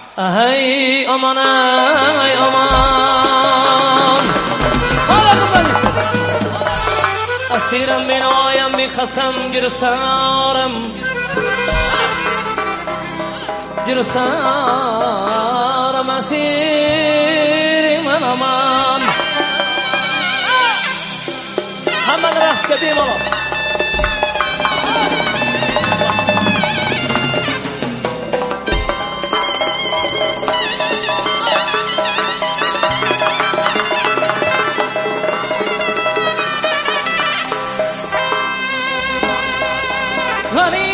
فقط ای آمان ای آمان اسیرم به آیا به قسم گرفتارم گرفتارم اسیر من امان همه درست کردیم آمان oğlum Hani?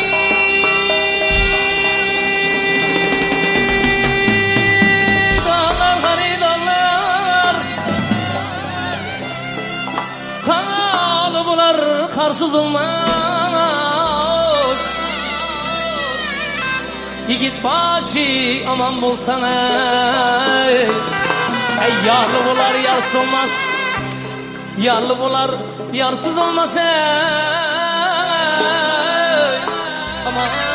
Dağlar hani dağlar. Kanalı bular karsız olmaz. Yigit başı aman bulsan ey. Ey yarlı bular yarsız olmaz. Yarlı bular yarsız olmaz ey Aman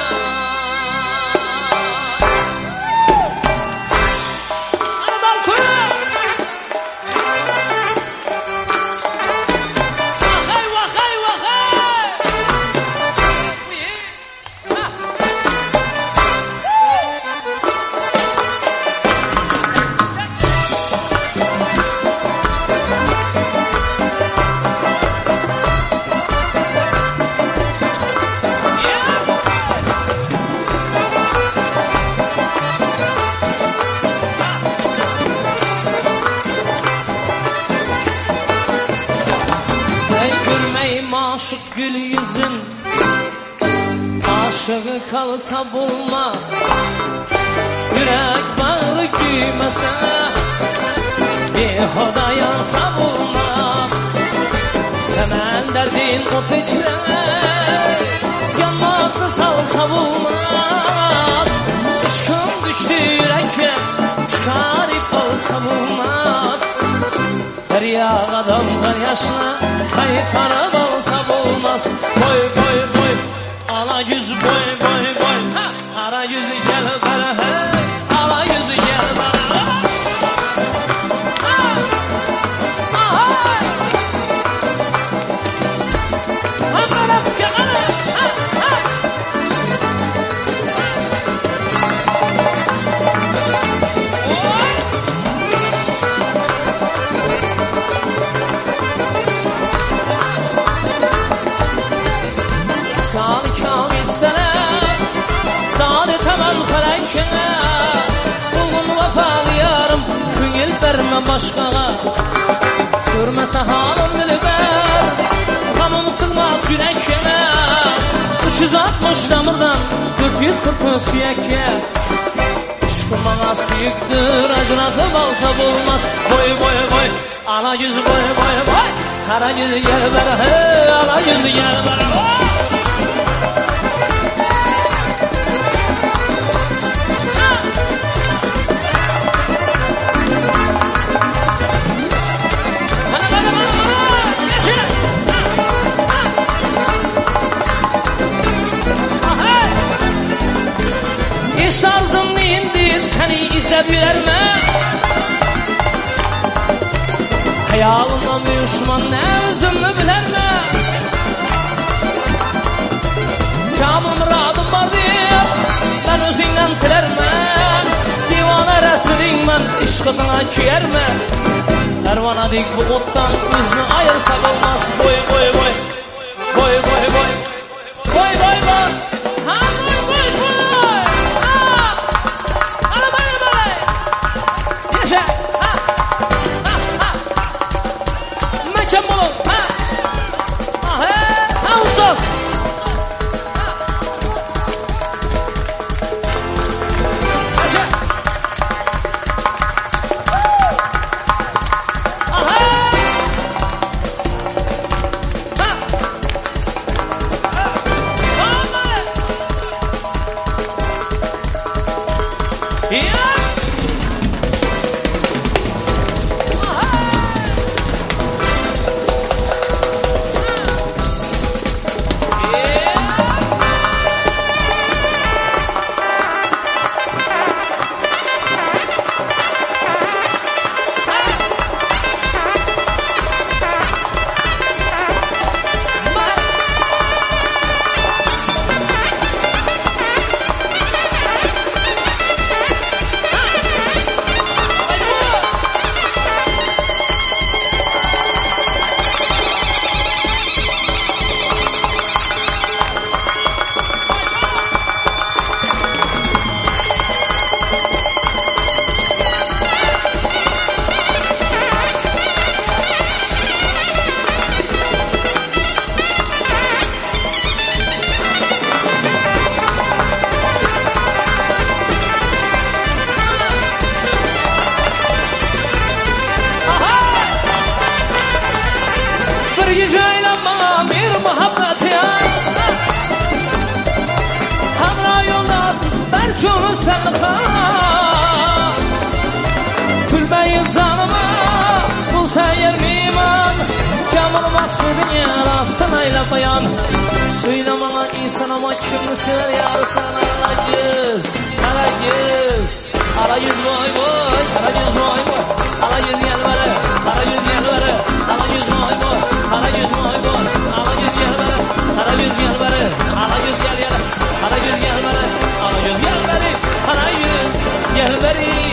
maşuk gül yüzün. Aşığı kalsa bulmaz. Yürek bağrı güymese Bir hoda yansa bulmaz. Semen derdin ot içine Yanmazsa salsa bulmaz. Aşkım düştü yürekle Çıkarıp alsa bulmaz Derya adamdan yaşına Kaytarıp alsa bulmaz. Boy boy başkağa Sürmese halım dilber Gamım sığmaz yürekine 360 damardan 440 süyekke Aşkım bana sıyıktır Acınatıp alsa bulmaz. Boy boy boy Ana yüzü boy boy boy. Kara yüzü gel bana hey Ana yüzü gel bana boy düşman ne özümü bilerme Kamil muradım var diye Ben özünden tilerme Divane Resulün ben işkıdına kiyerme Pervana dik bu ayırsak olmaz Boy boy boy Boy E aí! Sen xan Külbeyi zanıma bu seyir miman Cemal maksudun yarasın ayla bayan. Söyle bana insan ama kimini sever Ala Gel beri